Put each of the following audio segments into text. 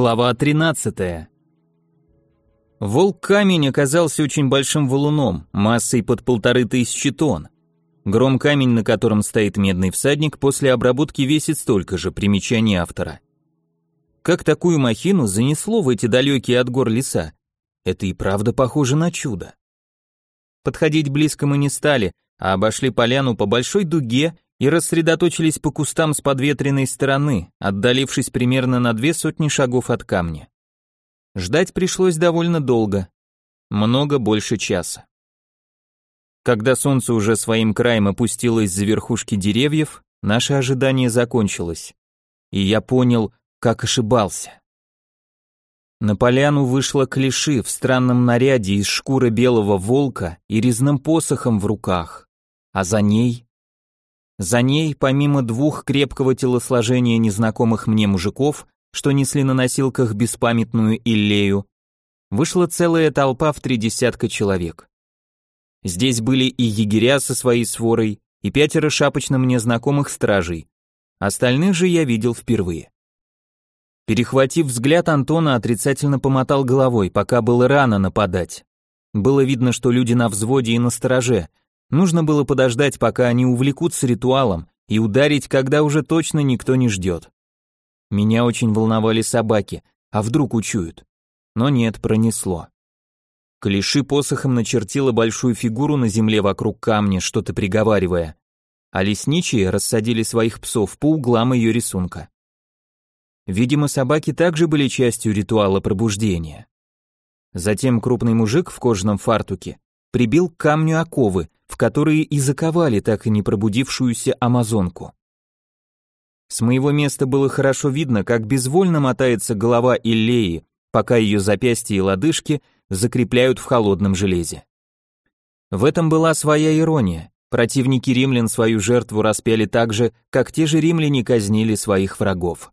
Глава 13. Волк-камень оказался очень большим валуном, массой под полторы тысячи тонн. Гром-камень, на котором стоит медный всадник, после обработки весит столько же, примечание автора. Как такую махину занесло в эти далекие от гор леса? Это и правда похоже на чудо. Подходить близко мы не стали, а обошли поляну по большой дуге и рассредоточились по кустам с подветренной стороны, отдалившись примерно на две сотни шагов от камня. Ждать пришлось довольно долго, много больше часа. Когда солнце уже своим краем опустилось за верхушки деревьев, наше ожидание закончилось, и я понял, как ошибался. На поляну вышла клиши в странном наряде из шкуры белого волка и резным посохом в руках, а за ней за ней, помимо двух крепкого телосложения незнакомых мне мужиков, что несли на носилках беспамятную Иллею, вышла целая толпа в три десятка человек. Здесь были и егеря со своей сворой, и пятеро шапочно мне знакомых стражей. Остальных же я видел впервые. Перехватив взгляд, Антона отрицательно помотал головой, пока было рано нападать. Было видно, что люди на взводе и на стороже, Нужно было подождать, пока они увлекутся ритуалом, и ударить, когда уже точно никто не ждет. Меня очень волновали собаки, а вдруг учуют. Но нет, пронесло. Клиши посохом начертила большую фигуру на земле вокруг камня, что-то приговаривая, а лесничие рассадили своих псов по углам ее рисунка. Видимо, собаки также были частью ритуала пробуждения. Затем крупный мужик в кожаном фартуке прибил к камню оковы, в которые и заковали так и не пробудившуюся амазонку. С моего места было хорошо видно, как безвольно мотается голова Иллеи, пока ее запястья и лодыжки закрепляют в холодном железе. В этом была своя ирония. Противники римлян свою жертву распяли так же, как те же римляне казнили своих врагов.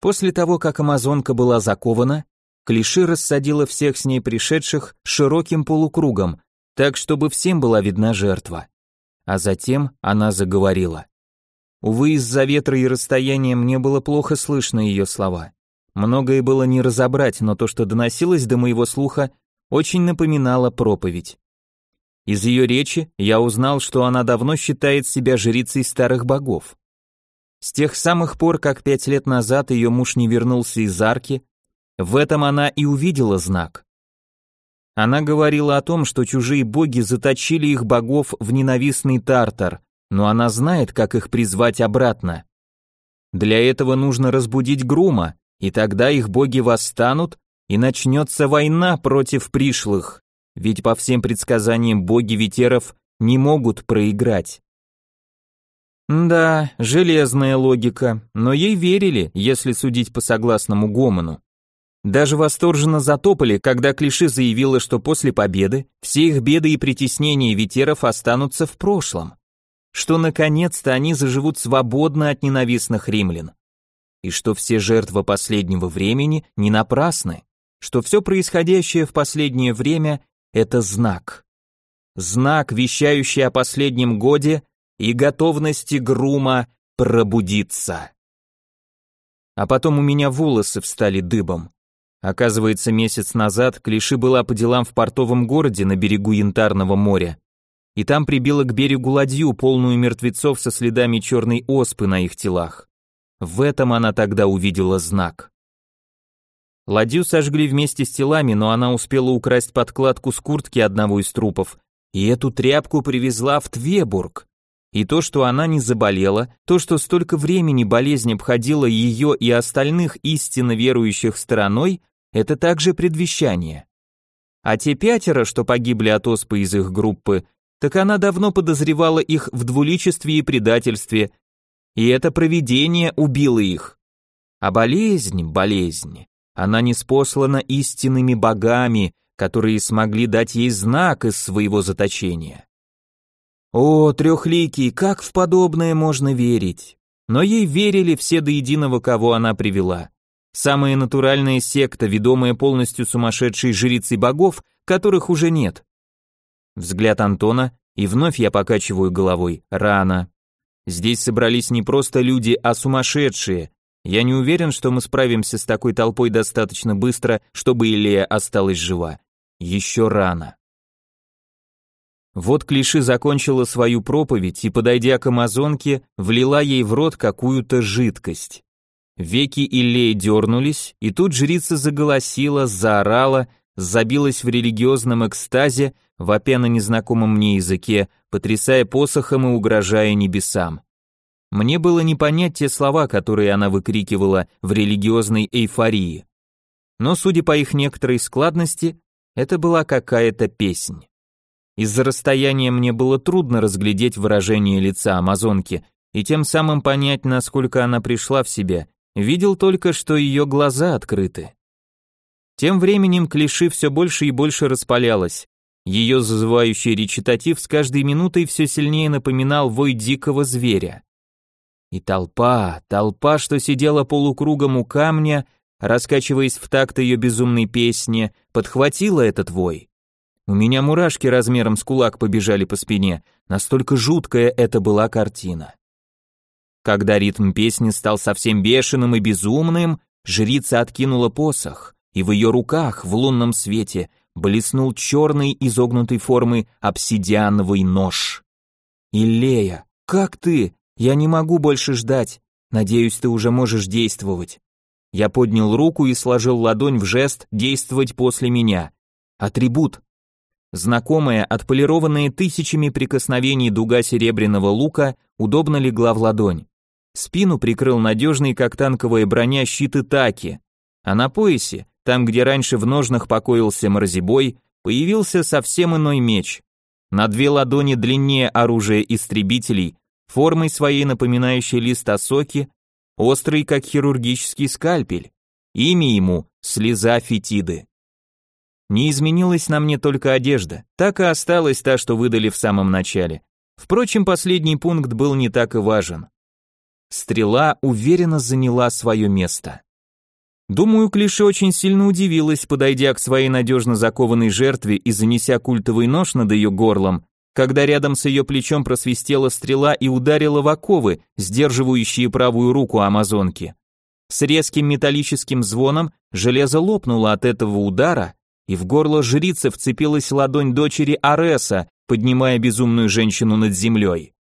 После того, как амазонка была закована, Клиши рассадила всех с ней пришедших широким полукругом, так чтобы всем была видна жертва. А затем она заговорила. Увы, из-за ветра и расстояния мне было плохо слышно ее слова. Многое было не разобрать, но то, что доносилось до моего слуха, очень напоминало проповедь. Из ее речи я узнал, что она давно считает себя жрицей старых богов. С тех самых пор, как пять лет назад ее муж не вернулся из арки, в этом она и увидела знак. Она говорила о том, что чужие боги заточили их богов в ненавистный Тартар, но она знает, как их призвать обратно. Для этого нужно разбудить Грума, и тогда их боги восстанут, и начнется война против пришлых, ведь по всем предсказаниям боги ветеров не могут проиграть. Да, железная логика, но ей верили, если судить по согласному Гомону. Даже восторженно затопали, когда Клиши заявила, что после победы все их беды и притеснения ветеров останутся в прошлом, что наконец-то они заживут свободно от ненавистных римлян, и что все жертвы последнего времени не напрасны, что все происходящее в последнее время – это знак. Знак, вещающий о последнем годе и готовности Грума пробудиться. А потом у меня волосы встали дыбом. Оказывается, месяц назад Клиши была по делам в портовом городе на берегу Янтарного моря, и там прибила к берегу ладью, полную мертвецов со следами черной оспы на их телах. В этом она тогда увидела знак. Ладью сожгли вместе с телами, но она успела украсть подкладку с куртки одного из трупов, и эту тряпку привезла в Твебург. И то, что она не заболела, то, что столько времени болезнь обходила ее и остальных истинно верующих стороной, это также предвещание. А те пятеро, что погибли от оспы из их группы, так она давно подозревала их в двуличестве и предательстве, и это провидение убило их. А болезнь, болезнь, она не спослана истинными богами, которые смогли дать ей знак из своего заточения. О, трехликий, как в подобное можно верить? Но ей верили все до единого, кого она привела. Самая натуральная секта, ведомая полностью сумасшедшей жрицей богов, которых уже нет. Взгляд Антона, и вновь я покачиваю головой, рано. Здесь собрались не просто люди, а сумасшедшие, Я не уверен, что мы справимся с такой толпой достаточно быстро, чтобы Илея осталась жива. Еще рано. Вот Клиши закончила свою проповедь и, подойдя к амазонке, влила ей в рот какую-то жидкость. Веки Иллеи дернулись, и тут жрица заголосила, заорала, забилась в религиозном экстазе, вопя на незнакомом мне языке, потрясая посохом и угрожая небесам. Мне было не понять те слова, которые она выкрикивала в религиозной эйфории. Но, судя по их некоторой складности, это была какая-то песнь. Из-за расстояния мне было трудно разглядеть выражение лица амазонки и тем самым понять, насколько она пришла в себя. Видел только, что ее глаза открыты. Тем временем клиши все больше и больше распалялась. Ее зазывающий речитатив с каждой минутой все сильнее напоминал вой дикого зверя. И толпа, толпа, что сидела полукругом у камня, раскачиваясь в такт ее безумной песни, подхватила этот вой. У меня мурашки размером с кулак побежали по спине, настолько жуткая это была картина. Когда ритм песни стал совсем бешеным и безумным, жрица откинула посох, и в ее руках в лунном свете блеснул черный изогнутой формы обсидиановый нож. «Илея, как ты? Я не могу больше ждать. Надеюсь, ты уже можешь действовать». Я поднял руку и сложил ладонь в жест «действовать после меня». Атрибут Знакомая, отполированная тысячами прикосновений дуга серебряного лука удобно легла в ладонь. Спину прикрыл надежный, как танковая броня, щит Итаки, а на поясе, там, где раньше в ножнах покоился морзибой, появился совсем иной меч. На две ладони длиннее оружия истребителей, формой своей напоминающей лист осоки, острый, как хирургический скальпель. Имя ему — слеза фетиды. Не изменилась на мне только одежда, так и осталась та, что выдали в самом начале. Впрочем, последний пункт был не так и важен. Стрела уверенно заняла свое место. Думаю, Клише очень сильно удивилась, подойдя к своей надежно закованной жертве и занеся культовый нож над ее горлом, когда рядом с ее плечом просвистела стрела и ударила в оковы, сдерживающие правую руку амазонки. С резким металлическим звоном железо лопнуло от этого удара, и в горло жрицы вцепилась ладонь дочери Ареса, поднимая безумную женщину над землей.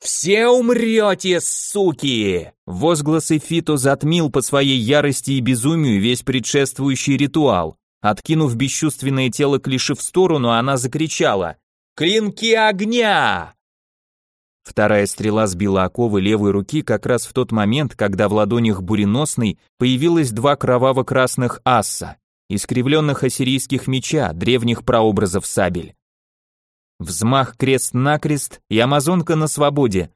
«Все умрете, суки!» Возглас Эфито затмил по своей ярости и безумию весь предшествующий ритуал. Откинув бесчувственное тело Клиши в сторону, она закричала «Клинки огня!» Вторая стрела сбила оковы левой руки как раз в тот момент, когда в ладонях буреносной появилось два кроваво-красных асса искривленных ассирийских меча, древних прообразов сабель. Взмах крест-накрест, и амазонка на свободе.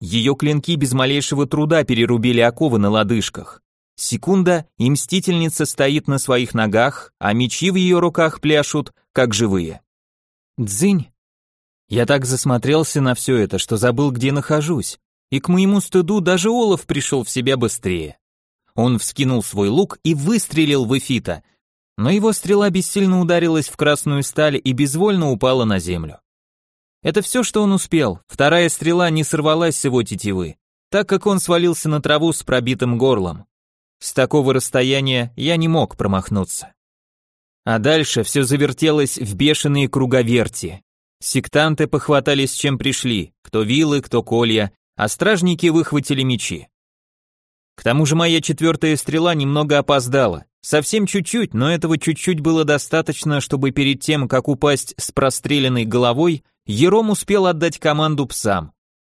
Ее клинки без малейшего труда перерубили оковы на лодыжках. Секунда, и мстительница стоит на своих ногах, а мечи в ее руках пляшут, как живые. Дзынь. Я так засмотрелся на все это, что забыл, где нахожусь. И к моему стыду даже Олаф пришел в себя быстрее. Он вскинул свой лук и выстрелил в Эфита, но его стрела бессильно ударилась в красную сталь и безвольно упала на землю. Это все, что он успел, вторая стрела не сорвалась с его тетивы, так как он свалился на траву с пробитым горлом. С такого расстояния я не мог промахнуться. А дальше все завертелось в бешеные круговерти. Сектанты похватались чем пришли, кто вилы, кто колья, а стражники выхватили мечи. К тому же моя четвертая стрела немного опоздала, Совсем чуть-чуть, но этого чуть-чуть было достаточно, чтобы перед тем, как упасть с простреленной головой, Ером успел отдать команду псам.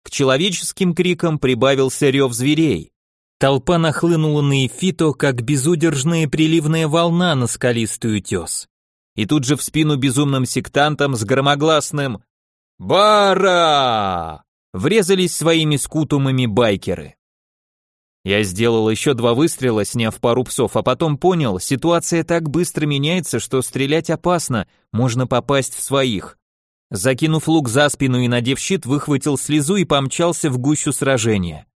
К человеческим крикам прибавился рев зверей. Толпа нахлынула на Эфито, как безудержная приливная волна на скалистый утес. И тут же в спину безумным сектантам с громогласным «Бара!» врезались своими скутумами байкеры. Я сделал еще два выстрела, сняв пару псов, а потом понял, ситуация так быстро меняется, что стрелять опасно, можно попасть в своих. Закинув лук за спину и надев щит, выхватил слезу и помчался в гущу сражения.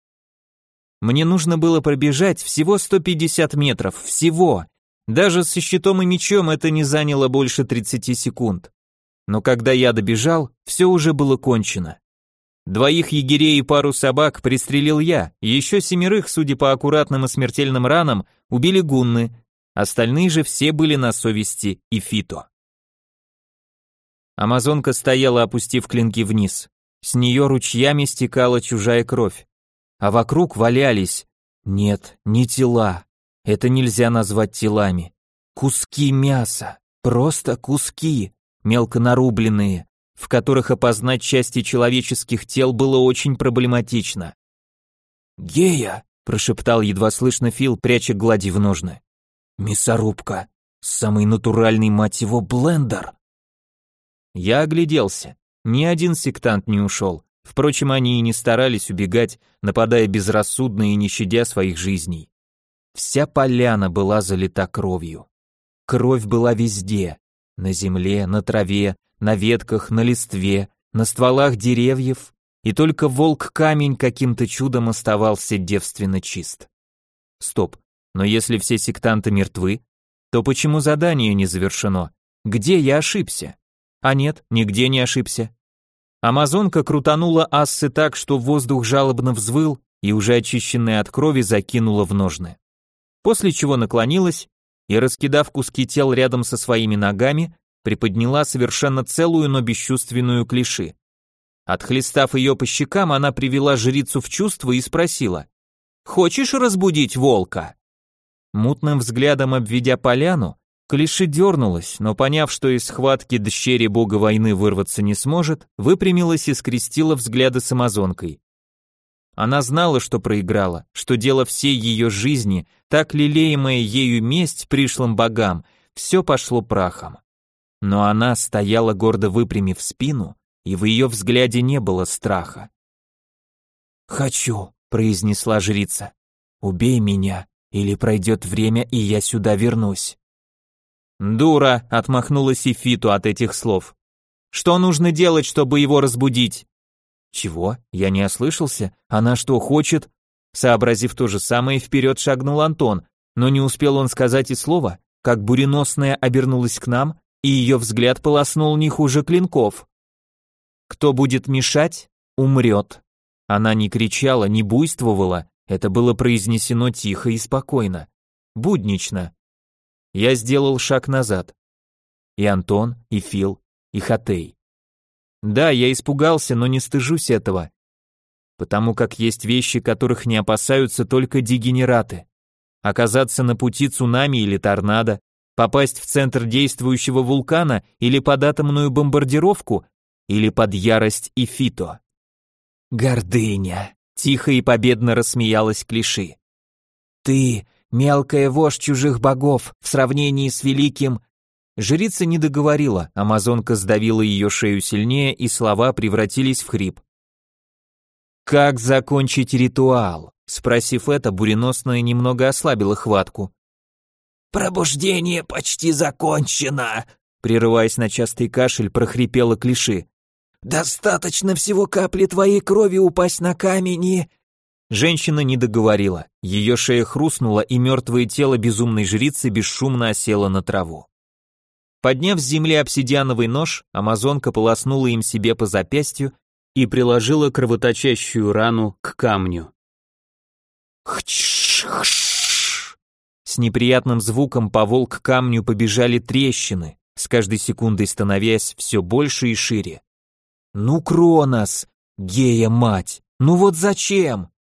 Мне нужно было пробежать всего 150 метров, всего. Даже со щитом и мечом это не заняло больше 30 секунд. Но когда я добежал, все уже было кончено. Двоих егерей и пару собак пристрелил я, еще семерых, судя по аккуратным и смертельным ранам, убили гунны, остальные же все были на совести и фито. Амазонка стояла, опустив клинки вниз. С нее ручьями стекала чужая кровь. А вокруг валялись... Нет, не тела. Это нельзя назвать телами. Куски мяса. Просто куски, мелко нарубленные, в которых опознать части человеческих тел было очень проблематично. «Гея!» – прошептал едва слышно Фил, пряча глади в ножны. «Мясорубка! Самый натуральный, мать его, блендер!» Я огляделся. Ни один сектант не ушел. Впрочем, они и не старались убегать, нападая безрассудно и не щадя своих жизней. Вся поляна была залита кровью. Кровь была везде. На земле, на траве, на ветках, на листве, на стволах деревьев, и только волк-камень каким-то чудом оставался девственно чист. Стоп, но если все сектанты мертвы, то почему задание не завершено? Где я ошибся? А нет, нигде не ошибся. Амазонка крутанула ассы так, что воздух жалобно взвыл и уже очищенная от крови закинула в ножны. После чего наклонилась и, раскидав куски тел рядом со своими ногами, приподняла совершенно целую, но бесчувственную клиши. Отхлестав ее по щекам, она привела жрицу в чувство и спросила, «Хочешь разбудить волка?» Мутным взглядом обведя поляну, Клиши дернулась, но поняв, что из схватки дщери бога войны вырваться не сможет, выпрямилась и скрестила взгляды с амазонкой. Она знала, что проиграла, что дело всей ее жизни, так лелеемая ею месть пришлым богам, все пошло прахом. Но она стояла гордо выпрямив спину, и в ее взгляде не было страха. «Хочу», — произнесла жрица, — «убей меня, или пройдет время, и я сюда вернусь». «Дура», — отмахнулась Ифиту от этих слов. «Что нужно делать, чтобы его разбудить?» «Чего? Я не ослышался? Она что, хочет?» Сообразив то же самое, вперед шагнул Антон, но не успел он сказать и слова, как буреносная обернулась к нам, и ее взгляд полоснул не хуже клинков. «Кто будет мешать, умрет». Она не кричала, не буйствовала, это было произнесено тихо и спокойно. Буднично. Я сделал шаг назад. И Антон, и Фил, и Хатей. Да, я испугался, но не стыжусь этого. Потому как есть вещи, которых не опасаются только дегенераты. Оказаться на пути цунами или торнадо, попасть в центр действующего вулкана или под атомную бомбардировку, или под ярость и фито. Гордыня, тихо и победно рассмеялась Клиши. Ты Мелкая вождь чужих богов в сравнении с великим... Жрица не договорила, амазонка сдавила ее шею сильнее, и слова превратились в хрип. «Как закончить ритуал?» Спросив это, буреносная немного ослабила хватку. «Пробуждение почти закончено!» Прерываясь на частый кашель, прохрипела клиши. «Достаточно всего капли твоей крови упасть на камень и...» Женщина не договорила. Ее шея хрустнула, и мертвое тело безумной жрицы бесшумно осело на траву. Подняв с земли обсидиановый нож, амазонка полоснула им себе по запястью и приложила кровоточащую рану к камню. Хч-хч. С неприятным звуком по волк камню побежали трещины, с каждой секундой становясь все больше и шире. «Ну, Кронос! Гея мать! Ну вот зачем?»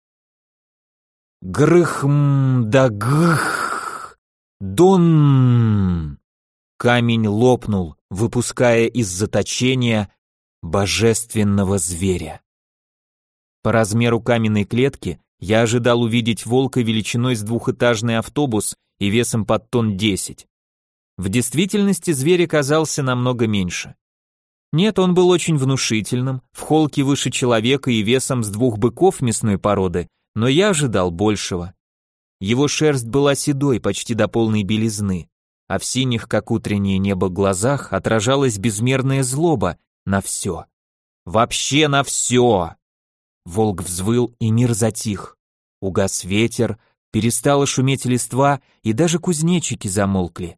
Грыхм да гх. Дон. Камень лопнул, выпуская из заточения божественного зверя. По размеру каменной клетки я ожидал увидеть волка величиной с двухэтажный автобус и весом под тонн десять. В действительности зверь оказался намного меньше. Нет, он был очень внушительным, в холке выше человека и весом с двух быков мясной породы, но я ожидал большего. Его шерсть была седой почти до полной белизны, а в синих, как утреннее небо, глазах отражалась безмерная злоба на все. Вообще на все! Волк взвыл, и мир затих. Угас ветер, перестала шуметь листва, и даже кузнечики замолкли.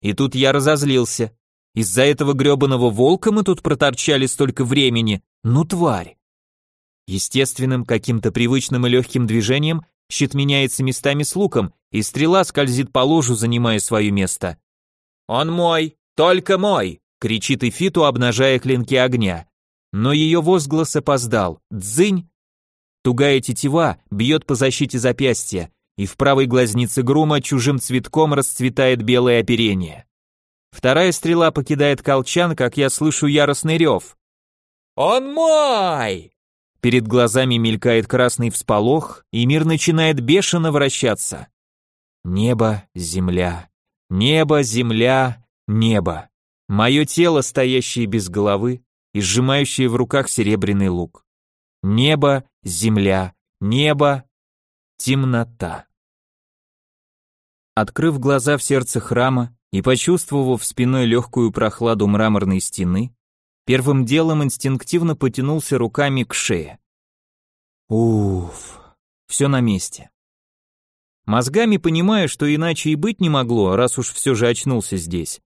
И тут я разозлился. Из-за этого гребаного волка мы тут проторчали столько времени. Ну, тварь! Естественным, каким-то привычным и легким движением щит меняется местами с луком, и стрела скользит по ложу, занимая свое место. «Он мой! Только мой!» — кричит Ифиту, обнажая клинки огня. Но ее возглас опоздал. «Дзынь!» Тугая тетива бьет по защите запястья, и в правой глазнице грума чужим цветком расцветает белое оперение. Вторая стрела покидает колчан, как я слышу яростный рев. «Он мой!» Перед глазами мелькает красный всполох, и мир начинает бешено вращаться. Небо, земля, небо, земля, небо. Мое тело, стоящее без головы и сжимающее в руках серебряный лук. Небо, земля, небо, темнота. Открыв глаза в сердце храма и почувствовав спиной легкую прохладу мраморной стены, первым делом инстинктивно потянулся руками к шее. Уф, все на месте. Мозгами понимаю, что иначе и быть не могло, раз уж все же очнулся здесь.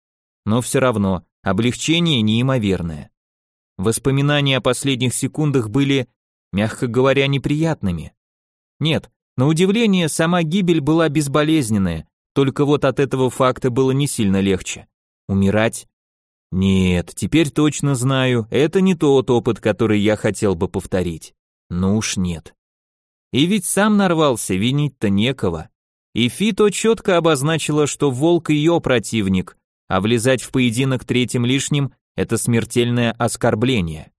Но все равно, облегчение неимоверное. Воспоминания о последних секундах были, мягко говоря, неприятными. Нет, на удивление, сама гибель была безболезненная, только вот от этого факта было не сильно легче. Умирать? Нет, теперь точно знаю, это не тот опыт, который я хотел бы повторить. Ну уж нет. И ведь сам нарвался, винить-то некого. И Фито четко обозначила, что волк ее противник, а влезать в поединок третьим лишним – это смертельное оскорбление.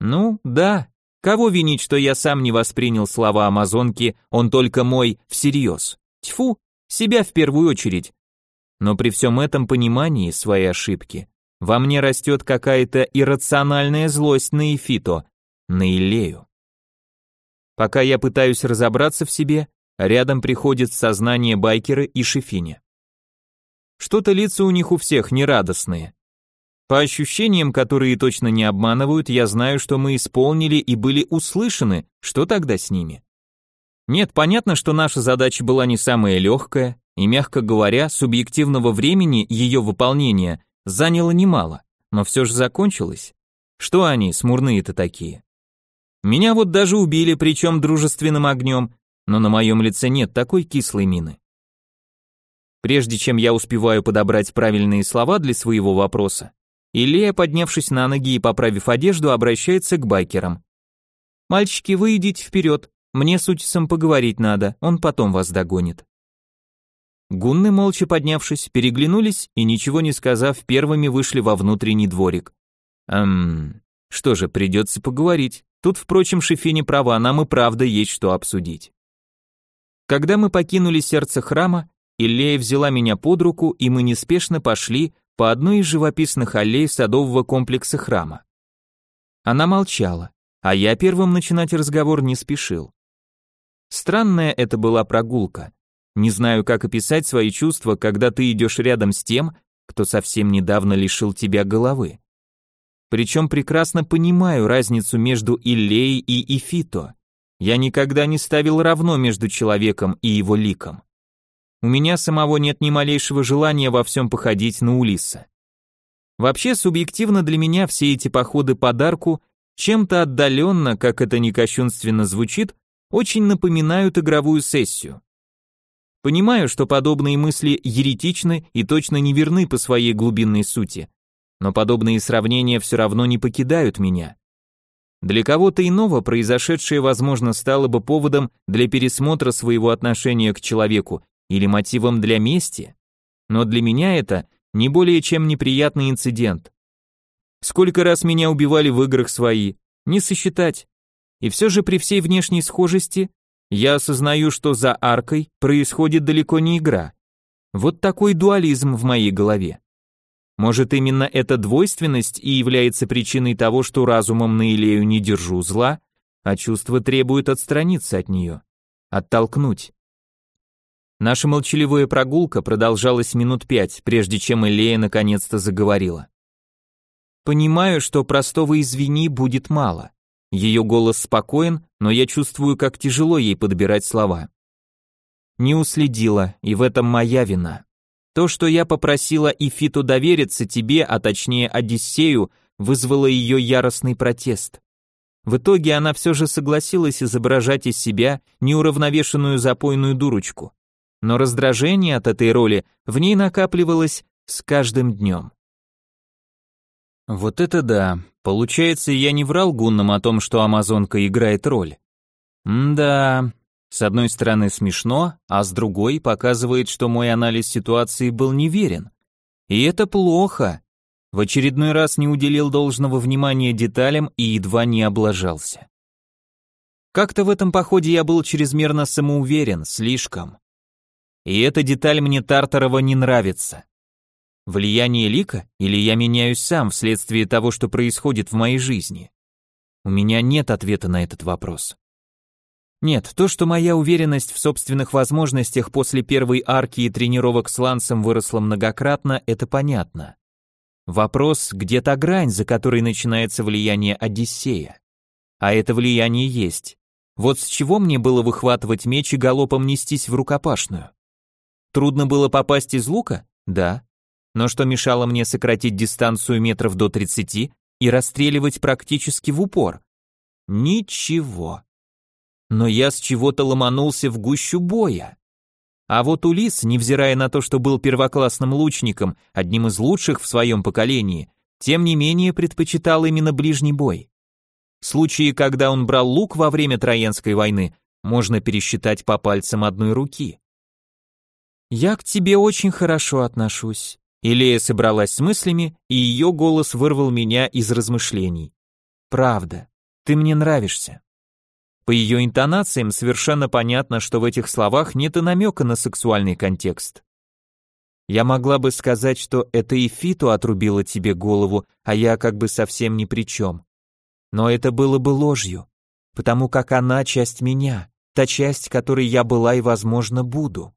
Ну, да, кого винить, что я сам не воспринял слова амазонки, он только мой, всерьез. Тьфу, себя в первую очередь. Но при всем этом понимании своей ошибки во мне растет какая-то иррациональная злость на Эфито, на Илею. Пока я пытаюсь разобраться в себе, рядом приходит сознание байкера и Шефини. Что-то лица у них у всех нерадостные. По ощущениям, которые точно не обманывают, я знаю, что мы исполнили и были услышаны, что тогда с ними? Нет, понятно, что наша задача была не самая легкая, и, мягко говоря, субъективного времени ее выполнения заняло немало, но все же закончилось. Что они, смурные-то такие? Меня вот даже убили, причем дружественным огнем, но на моем лице нет такой кислой мины. Прежде чем я успеваю подобрать правильные слова для своего вопроса, Илья, поднявшись на ноги и поправив одежду, обращается к байкерам. «Мальчики, вы идите вперед, мне с Утисом поговорить надо, он потом вас догонит. Гунны, молча поднявшись, переглянулись и, ничего не сказав, первыми вышли во внутренний дворик. Эм, что же, придется поговорить. Тут, впрочем, Шефини права, нам и правда есть что обсудить. Когда мы покинули сердце храма, Иллея взяла меня под руку, и мы неспешно пошли по одной из живописных аллей садового комплекса храма. Она молчала, а я первым начинать разговор не спешил. Странная это была прогулка. Не знаю, как описать свои чувства, когда ты идешь рядом с тем, кто совсем недавно лишил тебя головы. Причем прекрасно понимаю разницу между Иллеей и Ифито. Я никогда не ставил равно между человеком и его ликом. У меня самого нет ни малейшего желания во всем походить на Улисса. Вообще, субъективно для меня все эти походы подарку чем-то отдаленно, как это не кощунственно звучит, очень напоминают игровую сессию. Понимаю, что подобные мысли еретичны и точно не верны по своей глубинной сути, но подобные сравнения все равно не покидают меня. Для кого-то иного произошедшее, возможно, стало бы поводом для пересмотра своего отношения к человеку или мотивом для мести, но для меня это не более чем неприятный инцидент. Сколько раз меня убивали в играх свои, не сосчитать. И все же при всей внешней схожести я осознаю, что за аркой происходит далеко не игра. Вот такой дуализм в моей голове. Может, именно эта двойственность и является причиной того, что разумом на Илею не держу зла, а чувства требуют отстраниться от нее, оттолкнуть. Наша молчаливая прогулка продолжалась минут пять, прежде чем Илея наконец-то заговорила. Понимаю, что простого «извини» будет мало. Ее голос спокоен, но я чувствую, как тяжело ей подбирать слова. Не уследила, и в этом моя вина. То, что я попросила Ифиту довериться тебе, а точнее Одиссею, вызвало ее яростный протест. В итоге она все же согласилась изображать из себя неуравновешенную запойную дурочку. Но раздражение от этой роли в ней накапливалось с каждым днем. Вот это да. Получается, я не врал гуннам о том, что амазонка играет роль. М-да. С одной стороны смешно, а с другой показывает, что мой анализ ситуации был неверен. И это плохо. В очередной раз не уделил должного внимания деталям и едва не облажался. Как-то в этом походе я был чрезмерно самоуверен, слишком. И эта деталь мне Тартарова не нравится. Влияние лика или я меняюсь сам вследствие того, что происходит в моей жизни? У меня нет ответа на этот вопрос. Нет, то, что моя уверенность в собственных возможностях после первой арки и тренировок с Лансом выросла многократно, это понятно. Вопрос, где та грань, за которой начинается влияние Одиссея? А это влияние есть. Вот с чего мне было выхватывать меч и галопом нестись в рукопашную? Трудно было попасть из лука? Да. Но что мешало мне сократить дистанцию метров до 30 и расстреливать практически в упор? Ничего. Но я с чего-то ломанулся в гущу боя. А вот Улис, невзирая на то, что был первоклассным лучником, одним из лучших в своем поколении, тем не менее предпочитал именно ближний бой. Случаи, когда он брал лук во время Троянской войны, можно пересчитать по пальцам одной руки. «Я к тебе очень хорошо отношусь», Илея собралась с мыслями, и ее голос вырвал меня из размышлений. «Правда, ты мне нравишься». По ее интонациям совершенно понятно, что в этих словах нет и намека на сексуальный контекст. Я могла бы сказать, что это и Фиту отрубила тебе голову, а я как бы совсем ни при чем. Но это было бы ложью, потому как она часть меня, та часть, которой я была и, возможно, буду.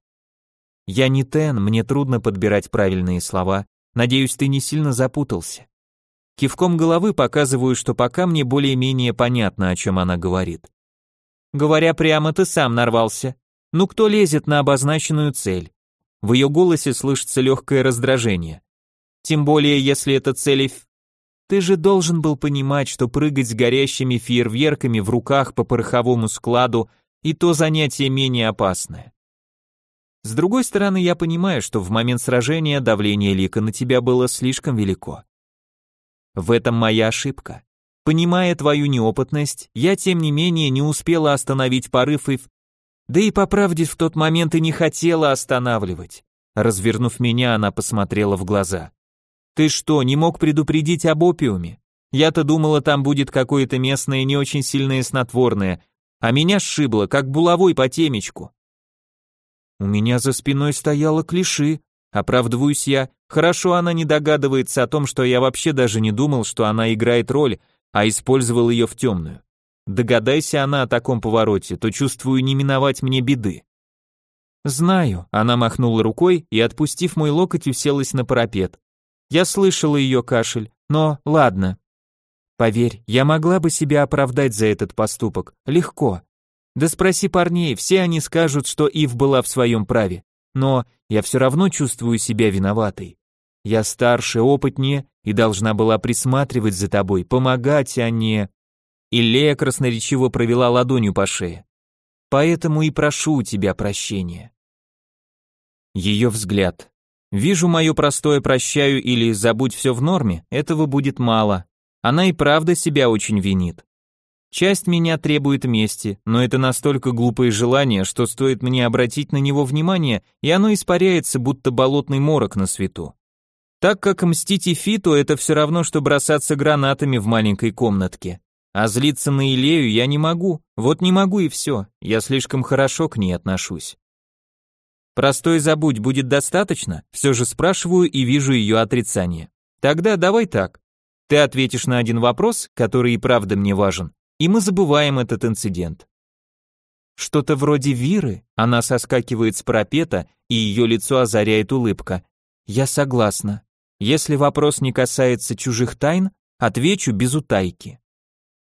Я не Тен, мне трудно подбирать правильные слова. Надеюсь, ты не сильно запутался. Кивком головы показываю, что пока мне более-менее понятно, о чем она говорит. Говоря прямо, ты сам нарвался. Ну кто лезет на обозначенную цель? В ее голосе слышится легкое раздражение. Тем более, если это цель... Ты же должен был понимать, что прыгать с горящими фейерверками в руках по пороховому складу и то занятие менее опасное. С другой стороны, я понимаю, что в момент сражения давление Лика на тебя было слишком велико. В этом моя ошибка. Понимая твою неопытность, я тем не менее не успела остановить порыв и... Да и по правде в тот момент и не хотела останавливать. Развернув меня, она посмотрела в глаза. Ты что, не мог предупредить об опиуме? Я-то думала, там будет какое-то местное не очень сильное снотворное, а меня сшибло, как булавой по темечку. У меня за спиной стояла клиши. Оправдываюсь я. Хорошо она не догадывается о том, что я вообще даже не думал, что она играет роль, а использовал ее в темную. Догадайся она о таком повороте, то чувствую не миновать мне беды. Знаю, она махнула рукой и, отпустив мой локоть, уселась на парапет. Я слышала ее кашель, но ладно. Поверь, я могла бы себя оправдать за этот поступок, легко. Да спроси парней, все они скажут, что Ив была в своем праве. Но я все равно чувствую себя виноватой. Я старше, опытнее и должна была присматривать за тобой, помогать, а не... И Лея красноречиво провела ладонью по шее. Поэтому и прошу у тебя прощения. Ее взгляд. Вижу мое простое прощаю или забудь все в норме, этого будет мало. Она и правда себя очень винит. Часть меня требует мести, но это настолько глупое желание, что стоит мне обратить на него внимание, и оно испаряется, будто болотный морок на свету. Так как мстить Эфиту это все равно, что бросаться гранатами в маленькой комнатке. А злиться на Илею я не могу, вот не могу и все, я слишком хорошо к ней отношусь. Простой забудь будет достаточно? Все же спрашиваю и вижу ее отрицание. Тогда давай так. Ты ответишь на один вопрос, который и правда мне важен, и мы забываем этот инцидент. Что-то вроде Виры, она соскакивает с парапета, и ее лицо озаряет улыбка. Я согласна. Если вопрос не касается чужих тайн, отвечу без утайки.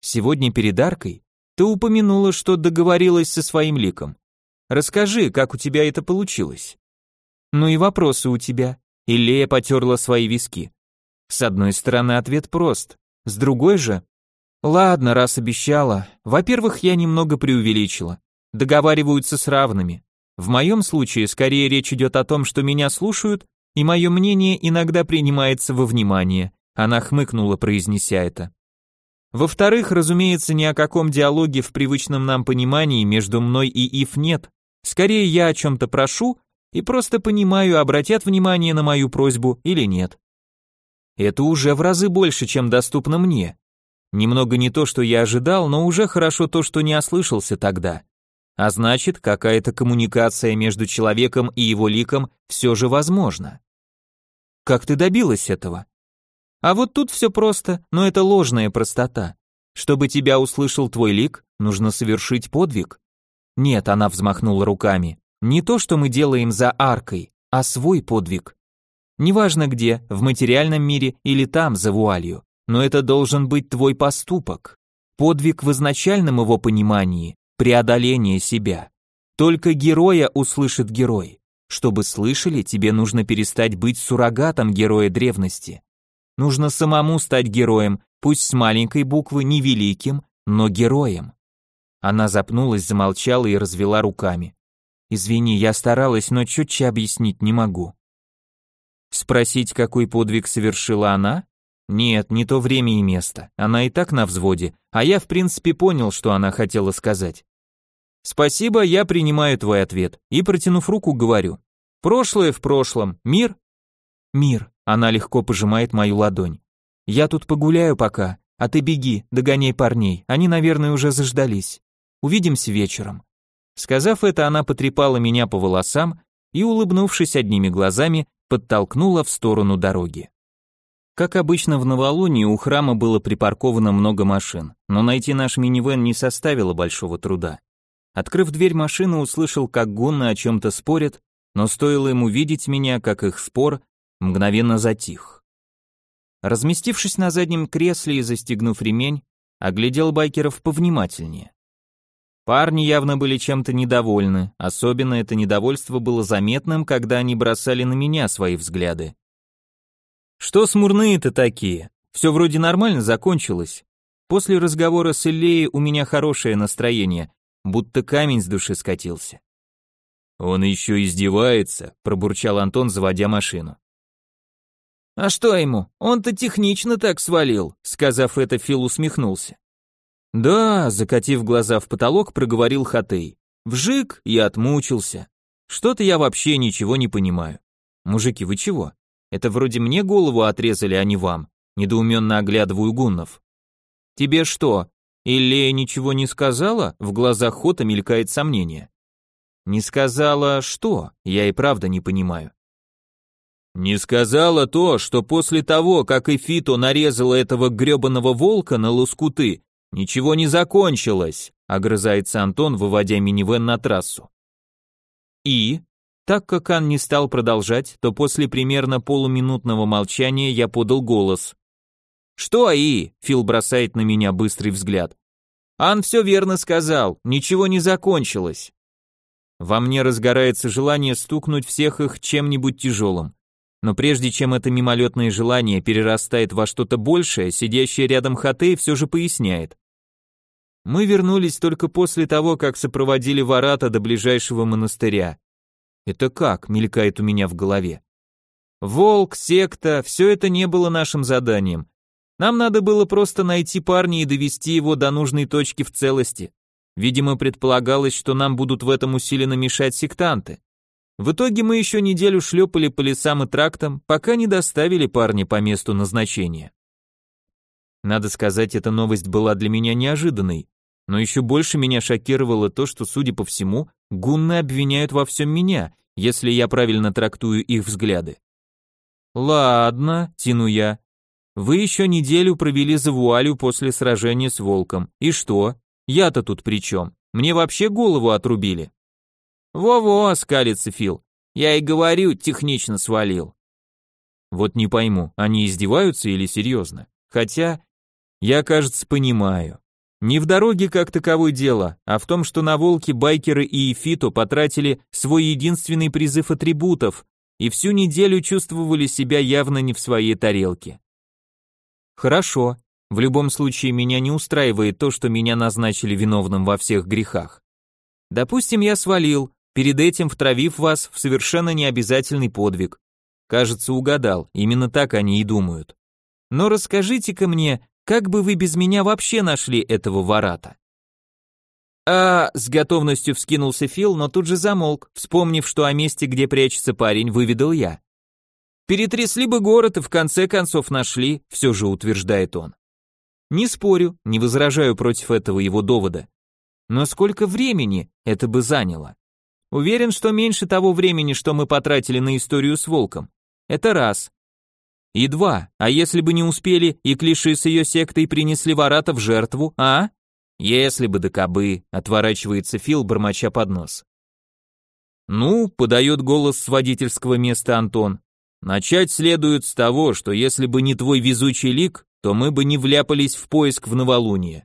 Сегодня перед аркой ты упомянула, что договорилась со своим ликом. Расскажи, как у тебя это получилось. Ну и вопросы у тебя. Илея потерла свои виски. С одной стороны, ответ прост. С другой же, Ладно, раз обещала. Во-первых, я немного преувеличила. Договариваются с равными. В моем случае скорее речь идет о том, что меня слушают, и мое мнение иногда принимается во внимание. Она хмыкнула, произнеся это. Во-вторых, разумеется, ни о каком диалоге в привычном нам понимании между мной и Ив нет. Скорее я о чем-то прошу и просто понимаю, обратят внимание на мою просьбу или нет. Это уже в разы больше, чем доступно мне. Немного не то, что я ожидал, но уже хорошо то, что не ослышался тогда. А значит, какая-то коммуникация между человеком и его ликом все же возможна. Как ты добилась этого? А вот тут все просто, но это ложная простота. Чтобы тебя услышал твой лик, нужно совершить подвиг. Нет, она взмахнула руками. Не то, что мы делаем за аркой, а свой подвиг. Неважно где, в материальном мире или там, за вуалью но это должен быть твой поступок. Подвиг в изначальном его понимании, преодоление себя. Только героя услышит герой. Чтобы слышали, тебе нужно перестать быть суррогатом героя древности. Нужно самому стать героем, пусть с маленькой буквы, не великим, но героем. Она запнулась, замолчала и развела руками. Извини, я старалась, но четче объяснить не могу. Спросить, какой подвиг совершила она? Нет, не то время и место. Она и так на взводе, а я в принципе понял, что она хотела сказать. Спасибо, я принимаю твой ответ и протянув руку, говорю: прошлое в прошлом, мир? Мир. Она легко пожимает мою ладонь. Я тут погуляю пока, а ты беги, догоняй парней. Они, наверное, уже заждались. Увидимся вечером. Сказав это, она потрепала меня по волосам и, улыбнувшись одними глазами, подтолкнула в сторону дороги. Как обычно в новолунии у храма было припарковано много машин, но найти наш минивэн не составило большого труда. Открыв дверь машины, услышал, как гунны о чем-то спорят, но стоило ему видеть меня, как их спор мгновенно затих. Разместившись на заднем кресле и застегнув ремень, оглядел байкеров повнимательнее. Парни явно были чем-то недовольны, особенно это недовольство было заметным, когда они бросали на меня свои взгляды. Что смурные-то такие? Все вроде нормально закончилось. После разговора с Иллеей у меня хорошее настроение, будто камень с души скатился. Он еще издевается, пробурчал Антон, заводя машину. А что ему? Он-то технично так свалил, сказав это, Фил усмехнулся. Да, закатив глаза в потолок, проговорил Хатей. Вжик, я отмучился. Что-то я вообще ничего не понимаю. Мужики, вы чего? Это вроде мне голову отрезали, а не вам. Недоуменно оглядываю гуннов. Тебе что, Иллея ничего не сказала? В глазах Хота мелькает сомнение. Не сказала что? Я и правда не понимаю. Не сказала то, что после того, как Эфито нарезала этого гребаного волка на лоскуты, ничего не закончилось, огрызается Антон, выводя минивэн на трассу. И так как Ан не стал продолжать, то после примерно полуминутного молчания я подал голос. «Что, И?» — Фил бросает на меня быстрый взгляд. «Ан все верно сказал, ничего не закончилось». Во мне разгорается желание стукнуть всех их чем-нибудь тяжелым. Но прежде чем это мимолетное желание перерастает во что-то большее, сидящий рядом Хатей все же поясняет. Мы вернулись только после того, как сопроводили Варата до ближайшего монастыря. Это как, мелькает у меня в голове. Волк, секта, все это не было нашим заданием. Нам надо было просто найти парня и довести его до нужной точки в целости. Видимо, предполагалось, что нам будут в этом усиленно мешать сектанты. В итоге мы еще неделю шлепали по лесам и трактам, пока не доставили парня по месту назначения. Надо сказать, эта новость была для меня неожиданной, но еще больше меня шокировало то, что, судя по всему, гунны обвиняют во всем меня, если я правильно трактую их взгляды. Ладно, тяну я. Вы еще неделю провели за вуалью после сражения с волком. И что? Я-то тут при чем? Мне вообще голову отрубили. Во-во, скалится Фил. Я и говорю, технично свалил. Вот не пойму, они издеваются или серьезно? Хотя, я, кажется, понимаю. Не в дороге как таковой дело, а в том, что на волке байкеры и Эфито потратили свой единственный призыв атрибутов и всю неделю чувствовали себя явно не в своей тарелке. Хорошо. В любом случае, меня не устраивает то, что меня назначили виновным во всех грехах. Допустим, я свалил, перед этим втравив вас в совершенно необязательный подвиг. Кажется, угадал, именно так они и думают. Но расскажите-ка мне, как бы вы без меня вообще нашли этого вората? А, с готовностью вскинулся Фил, но тут же замолк, вспомнив, что о месте, где прячется парень, выведал я. Перетрясли бы город и в конце концов нашли, все же утверждает он. Не спорю, не возражаю против этого его довода. Но сколько времени это бы заняло? Уверен, что меньше того времени, что мы потратили на историю с волком. Это раз. И два, а если бы не успели и клиши с ее сектой принесли вората в жертву, а? Если бы да кабы, отворачивается Фил, бормоча под нос. Ну, подает голос с водительского места Антон. Начать следует с того, что если бы не твой везучий лик, то мы бы не вляпались в поиск в новолуние.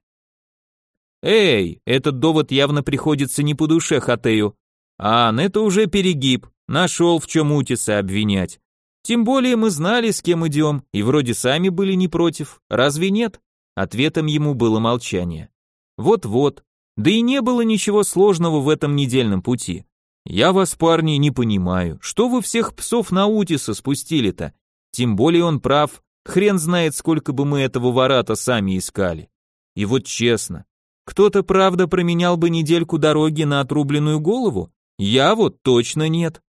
Эй, этот довод явно приходится не по душе Хатею. Ан, это уже перегиб, нашел в чем Утиса обвинять. Тем более мы знали, с кем идем, и вроде сами были не против, разве нет? Ответом ему было молчание. Вот-вот, да и не было ничего сложного в этом недельном пути. Я вас, парни, не понимаю, что вы всех псов на Утиса спустили-то? Тем более он прав, хрен знает, сколько бы мы этого вората сами искали. И вот честно, кто-то правда променял бы недельку дороги на отрубленную голову? Я вот точно нет.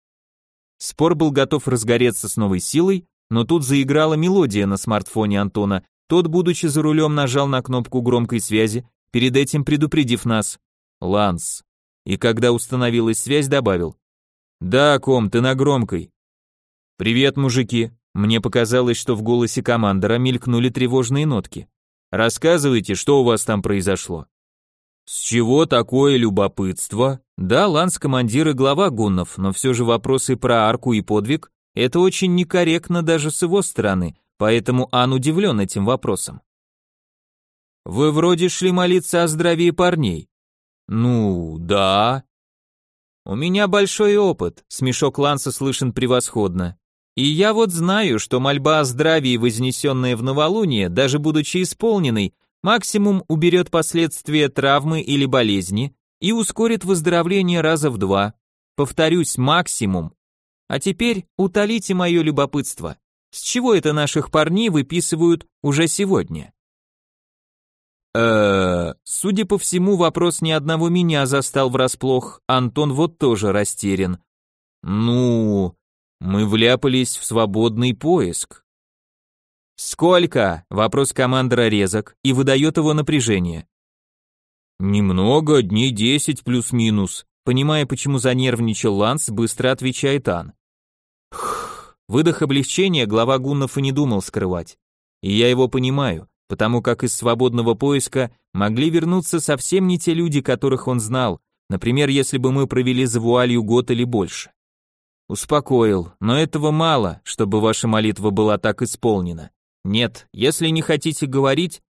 Спор был готов разгореться с новой силой, но тут заиграла мелодия на смартфоне Антона. Тот, будучи за рулем, нажал на кнопку громкой связи, перед этим предупредив нас. «Ланс». И когда установилась связь, добавил. «Да, ком, ты на громкой». «Привет, мужики». Мне показалось, что в голосе командора мелькнули тревожные нотки. «Рассказывайте, что у вас там произошло». С чего такое любопытство? Да, Ланс командир и глава гуннов, но все же вопросы про арку и подвиг – это очень некорректно даже с его стороны, поэтому Ан удивлен этим вопросом. Вы вроде шли молиться о здравии парней. Ну, да. У меня большой опыт, смешок Ланса слышен превосходно. И я вот знаю, что мольба о здравии, вознесенная в новолуние, даже будучи исполненной, Максимум уберет последствия травмы или болезни и ускорит выздоровление раза в два. Повторюсь, максимум. А теперь утолите мое любопытство. С чего это наших парней выписывают уже сегодня? э судя по всему, вопрос ни одного меня застал врасплох, Антон вот тоже растерян. Ну, мы вляпались в свободный поиск. «Сколько?» – вопрос командора резок и выдает его напряжение. «Немного, дней десять плюс-минус», понимая, почему занервничал Ланс, быстро отвечает Ан. Выдох облегчения глава гуннов и не думал скрывать. И я его понимаю, потому как из свободного поиска могли вернуться совсем не те люди, которых он знал, например, если бы мы провели за вуалью год или больше. Успокоил, но этого мало, чтобы ваша молитва была так исполнена. Нет, если не хотите говорить...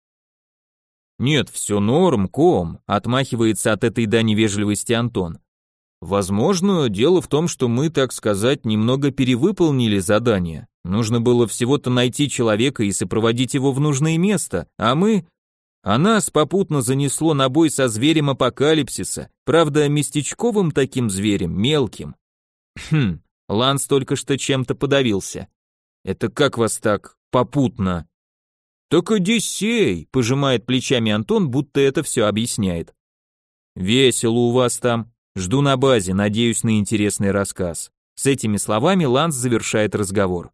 Нет, все норм, ком, отмахивается от этой да невежливости Антон. Возможно, дело в том, что мы, так сказать, немного перевыполнили задание. Нужно было всего-то найти человека и сопроводить его в нужное место, а мы... А нас попутно занесло на бой со зверем апокалипсиса, правда, местечковым таким зверем, мелким. Хм, Ланс только что чем-то подавился. Это как вас так попутно. Так Одиссей, пожимает плечами Антон, будто это все объясняет. Весело у вас там. Жду на базе, надеюсь на интересный рассказ. С этими словами Ланс завершает разговор.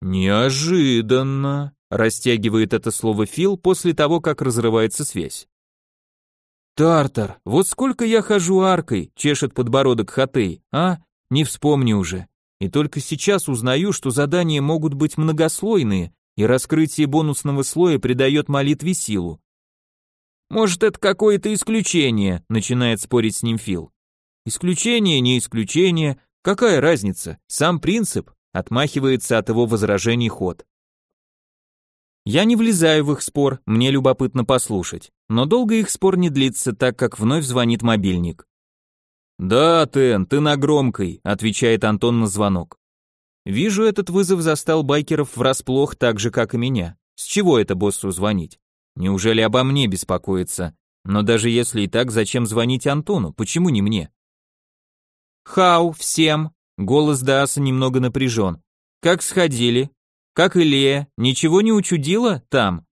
Неожиданно, растягивает это слово Фил после того, как разрывается связь. Тартар, вот сколько я хожу аркой, чешет подбородок Хатей, а? Не вспомни уже. И только сейчас узнаю, что задания могут быть многослойные, и раскрытие бонусного слоя придает молитве силу. Может, это какое-то исключение, начинает спорить с ним Фил. Исключение, не исключение, какая разница? Сам принцип отмахивается от его возражений ход. Я не влезаю в их спор, мне любопытно послушать. Но долго их спор не длится, так как вновь звонит мобильник. «Да, Тен, ты на громкой», — отвечает Антон на звонок. Вижу, этот вызов застал байкеров врасплох так же, как и меня. С чего это боссу звонить? Неужели обо мне беспокоится? Но даже если и так, зачем звонить Антону? Почему не мне? Хау, всем. Голос Дааса немного напряжен. Как сходили? Как и Лея? Ничего не учудила там?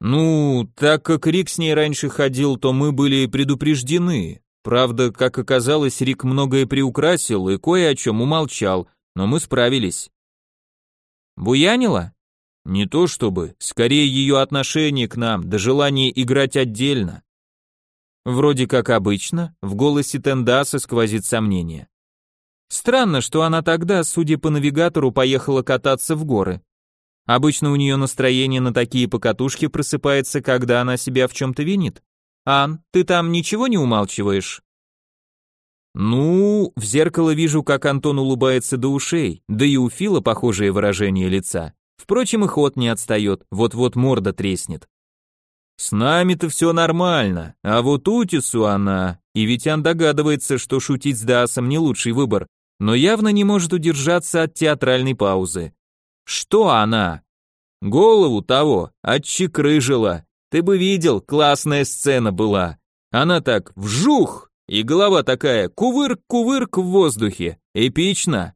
Ну, так как Рик с ней раньше ходил, то мы были предупреждены. Правда, как оказалось, Рик многое приукрасил и кое о чем умолчал, но мы справились. Буянила? Не то чтобы, скорее ее отношение к нам, да желание играть отдельно. Вроде как обычно, в голосе Тендаса сквозит сомнение. Странно, что она тогда, судя по навигатору, поехала кататься в горы. Обычно у нее настроение на такие покатушки просыпается, когда она себя в чем-то винит. Ан, ты там ничего не умалчиваешь? Ну, в зеркало вижу, как Антон улыбается до ушей, да и у Фила похожее выражение лица. Впрочем, и ход не отстает, вот-вот морда треснет. С нами-то все нормально, а вот Утису она... И ведь он догадывается, что шутить с Даасом не лучший выбор, но явно не может удержаться от театральной паузы. Что она? Голову того отчекрыжила. Ты бы видел, классная сцена была. Она так вжух, и голова такая кувырк-кувырк в воздухе. Эпично.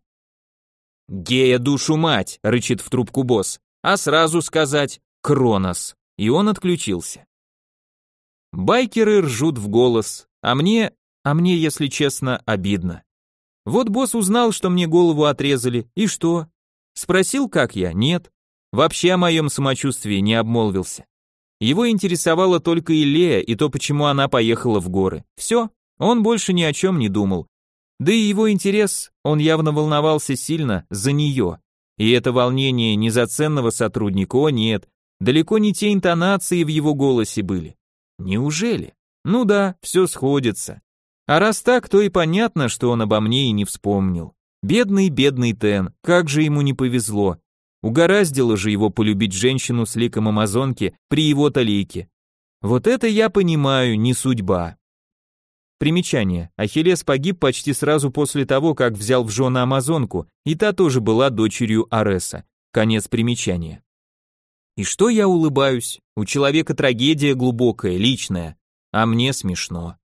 «Гея душу мать!» — рычит в трубку босс. «А сразу сказать Кронос!» И он отключился. Байкеры ржут в голос, а мне, а мне, если честно, обидно. Вот босс узнал, что мне голову отрезали, и что? Спросил, как я? Нет. Вообще о моем самочувствии не обмолвился. Его интересовала только Илея и то, почему она поехала в горы. Все, он больше ни о чем не думал. Да и его интерес, он явно волновался сильно за нее. И это волнение не за ценного сотрудника, о нет, далеко не те интонации в его голосе были. Неужели? Ну да, все сходится. А раз так, то и понятно, что он обо мне и не вспомнил. Бедный, бедный Тен, как же ему не повезло. Угораздило же его полюбить женщину с ликом амазонки при его талике. Вот это я понимаю, не судьба. Примечание. Ахиллес погиб почти сразу после того, как взял в жены Амазонку, и та тоже была дочерью Ареса. Конец примечания. И что я улыбаюсь? У человека трагедия глубокая, личная, а мне смешно.